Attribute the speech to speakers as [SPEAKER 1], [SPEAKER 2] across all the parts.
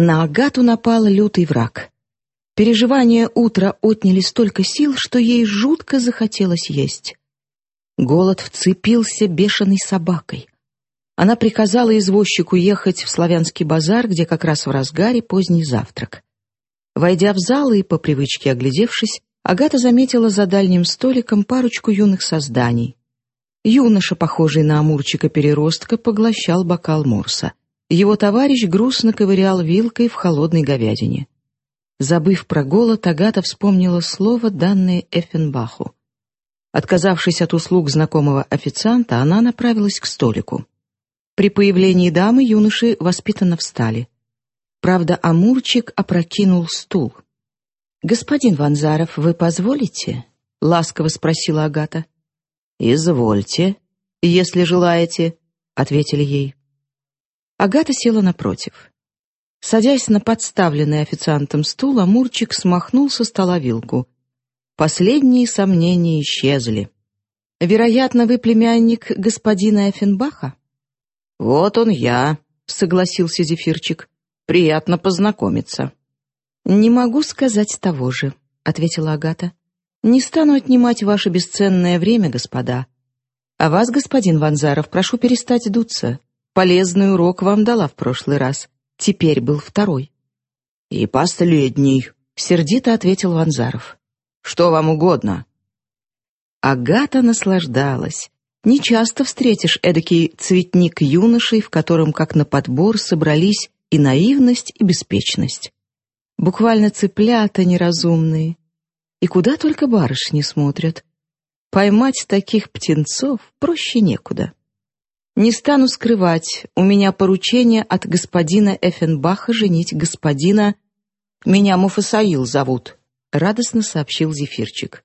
[SPEAKER 1] На Агату напал лютый враг. Переживания утра отняли столько сил, что ей жутко захотелось есть. Голод вцепился бешеной собакой. Она приказала извозчику ехать в славянский базар, где как раз в разгаре поздний завтрак. Войдя в зал и по привычке оглядевшись, Агата заметила за дальним столиком парочку юных созданий. Юноша, похожий на амурчика-переростка, поглощал бокал морса. Его товарищ грустно ковырял вилкой в холодной говядине. Забыв про голод, Агата вспомнила слово, данное Эффенбаху. Отказавшись от услуг знакомого официанта, она направилась к столику. При появлении дамы юноши воспитанно встали. Правда, Амурчик опрокинул стул. «Господин Ванзаров, вы позволите?» — ласково спросила Агата. «Извольте, если желаете», — ответили ей. Агата села напротив. Садясь на подставленный официантом стул, Амурчик смахнул со стола вилку. Последние сомнения исчезли. «Вероятно, вы племянник господина Эффенбаха?» «Вот он я», — согласился Зефирчик. «Приятно познакомиться». «Не могу сказать того же», — ответила Агата. «Не стану отнимать ваше бесценное время, господа. А вас, господин Ванзаров, прошу перестать дуться. Полезный урок вам дала в прошлый раз. Теперь был второй».
[SPEAKER 2] «И последний», — сердито ответил Ванзаров. «Что вам угодно?»
[SPEAKER 1] Агата наслаждалась. Не часто встретишь эдакий цветник юношей, в котором, как на подбор, собрались и наивность, и беспечность. Буквально цыплята неразумные. И куда только барышни смотрят. Поймать таких птенцов проще некуда. Не стану скрывать, у меня поручение от господина Эффенбаха женить господина... Меня Муфасаил зовут, — радостно сообщил Зефирчик.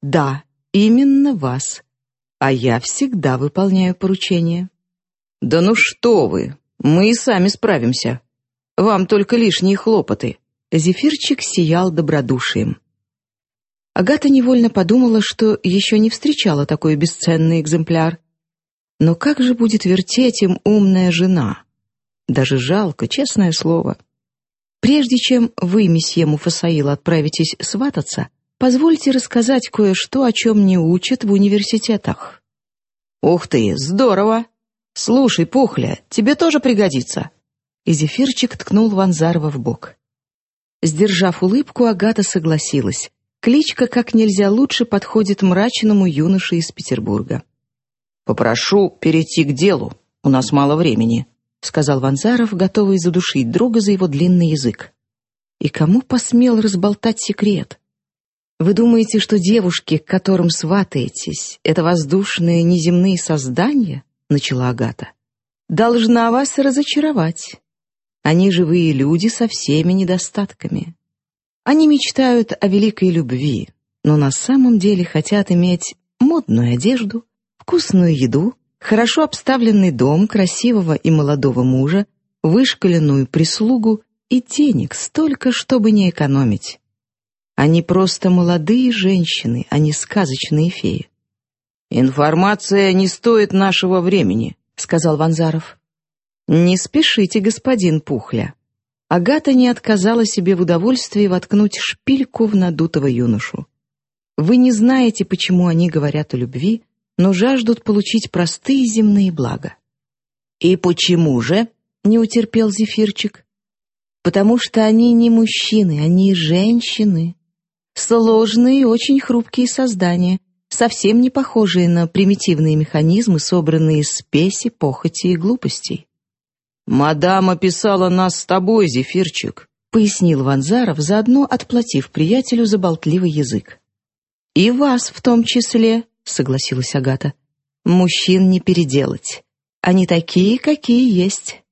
[SPEAKER 1] Да, именно вас. А я всегда выполняю поручения.
[SPEAKER 2] Да ну что вы, мы и сами справимся. Вам только лишние хлопоты.
[SPEAKER 1] Зефирчик сиял добродушием. Агата невольно подумала, что еще не встречала такой бесценный экземпляр. Но как же будет вертеть им умная жена? Даже жалко, честное слово. Прежде чем вы, месье Муфасаил, отправитесь свататься, позвольте рассказать кое-что, о чем не учат в университетах.
[SPEAKER 2] Ух ты, здорово! Слушай, Пухля, тебе тоже пригодится.
[SPEAKER 1] И зефирчик ткнул Ванзарова в бок. Сдержав улыбку, Агата согласилась. Кличка как нельзя лучше подходит мрачному юноше из Петербурга.
[SPEAKER 2] «Попрошу перейти к делу. У нас мало времени», — сказал Ванзаров, готовый задушить друга за его длинный язык.
[SPEAKER 1] «И кому посмел разболтать секрет? Вы думаете, что девушки, к которым сватаетесь, это воздушные неземные создания?» — начала Агата. «Должна вас разочаровать. Они живые люди со всеми недостатками. Они мечтают о великой любви, но на самом деле хотят иметь модную одежду, вкусную еду, хорошо обставленный дом красивого и молодого мужа, вышкаленную прислугу и денег столько, чтобы не экономить. Они просто молодые женщины, а не сказочные феи.
[SPEAKER 2] «Информация не стоит нашего времени», — сказал Ванзаров.
[SPEAKER 1] «Не спешите, господин Пухля». Агата не отказала себе в удовольствии воткнуть шпильку в надутого юношу. Вы не знаете, почему они говорят о любви, но жаждут получить простые земные блага.
[SPEAKER 2] «И почему же?» — не утерпел Зефирчик.
[SPEAKER 1] «Потому что они не мужчины, они женщины. Сложные и очень хрупкие создания, совсем не похожие на примитивные механизмы, собранные из спеси, похоти и глупостей».
[SPEAKER 2] «Мадам описала нас с тобой, Зефирчик», — пояснил Ванзаров, заодно отплатив приятелю за болтливый язык.
[SPEAKER 1] «И вас в том числе», согласилась Агата. Мужчин не переделать. Они такие, какие есть.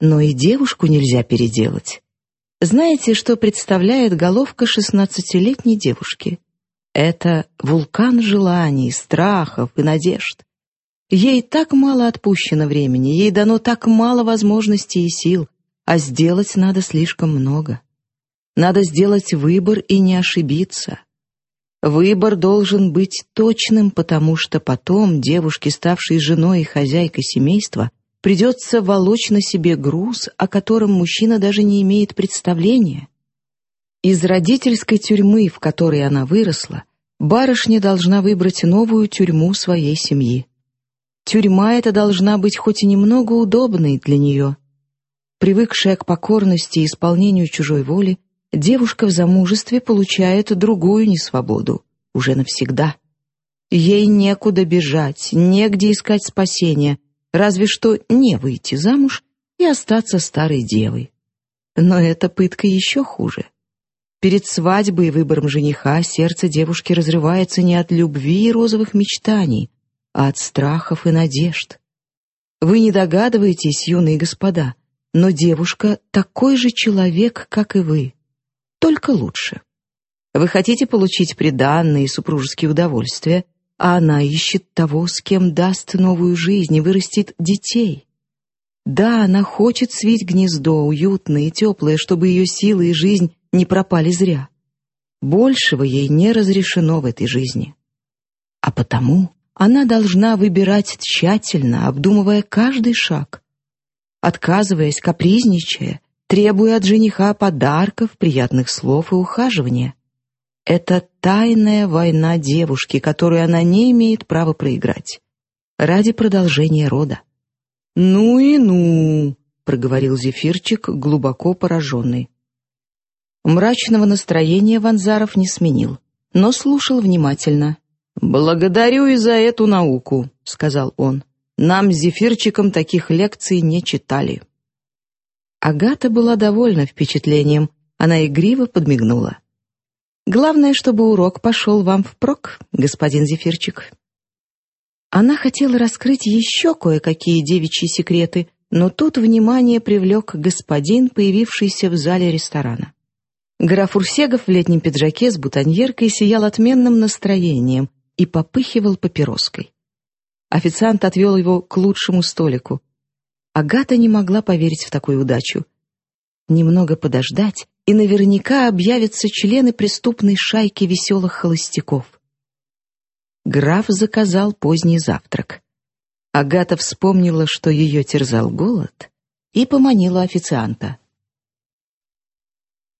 [SPEAKER 1] Но и девушку нельзя переделать. Знаете, что представляет головка шестнадцатилетней девушки? Это вулкан желаний, страхов и надежд. Ей так мало отпущено времени, ей дано так мало возможностей и сил, а сделать надо слишком много. Надо сделать выбор и не ошибиться. Выбор должен быть точным, потому что потом девушке, ставшей женой и хозяйкой семейства, придется волочь на себе груз, о котором мужчина даже не имеет представления. Из родительской тюрьмы, в которой она выросла, барышня должна выбрать новую тюрьму своей семьи. Тюрьма эта должна быть хоть и немного удобной для нее. Привыкшая к покорности и исполнению чужой воли, девушка в замужестве получает другую несвободу, уже навсегда. Ей некуда бежать, негде искать спасения, разве что не выйти замуж и остаться старой девой. Но эта пытка еще хуже. Перед свадьбой и выбором жениха сердце девушки разрывается не от любви и розовых мечтаний, а от страхов и надежд. Вы не догадываетесь, юные господа, но девушка такой же человек, как и вы, только лучше. Вы хотите получить приданные и супружеские удовольствия, а она ищет того, с кем даст новую жизнь и вырастит детей. Да, она хочет свить гнездо, уютное и теплое, чтобы ее силы и жизнь не пропали зря. Большего ей не разрешено в этой жизни. А потому она должна выбирать тщательно, обдумывая каждый шаг. Отказываясь, капризничая, требуя от жениха подарков, приятных слов и ухаживания. Это тайная война девушки, которую она не имеет права проиграть. Ради продолжения рода. «Ну и ну!» — проговорил Зефирчик, глубоко пораженный. Мрачного настроения Ванзаров не сменил, но слушал внимательно. «Благодарю и за эту науку», — сказал он. «Нам Зефирчиком таких лекций не читали». Агата была довольна впечатлением. Она игриво подмигнула. Главное, чтобы урок пошел вам впрок, господин Зефирчик. Она хотела раскрыть еще кое-какие девичьи секреты, но тут внимание привлек господин, появившийся в зале ресторана. Граф Урсегов в летнем пиджаке с бутоньеркой сиял отменным настроением и попыхивал папироской. Официант отвел его к лучшему столику. Агата не могла поверить в такую удачу. Немного подождать, и наверняка объявятся члены преступной шайки веселых холостяков. Граф заказал поздний завтрак. Агата вспомнила, что ее терзал голод, и поманила официанта.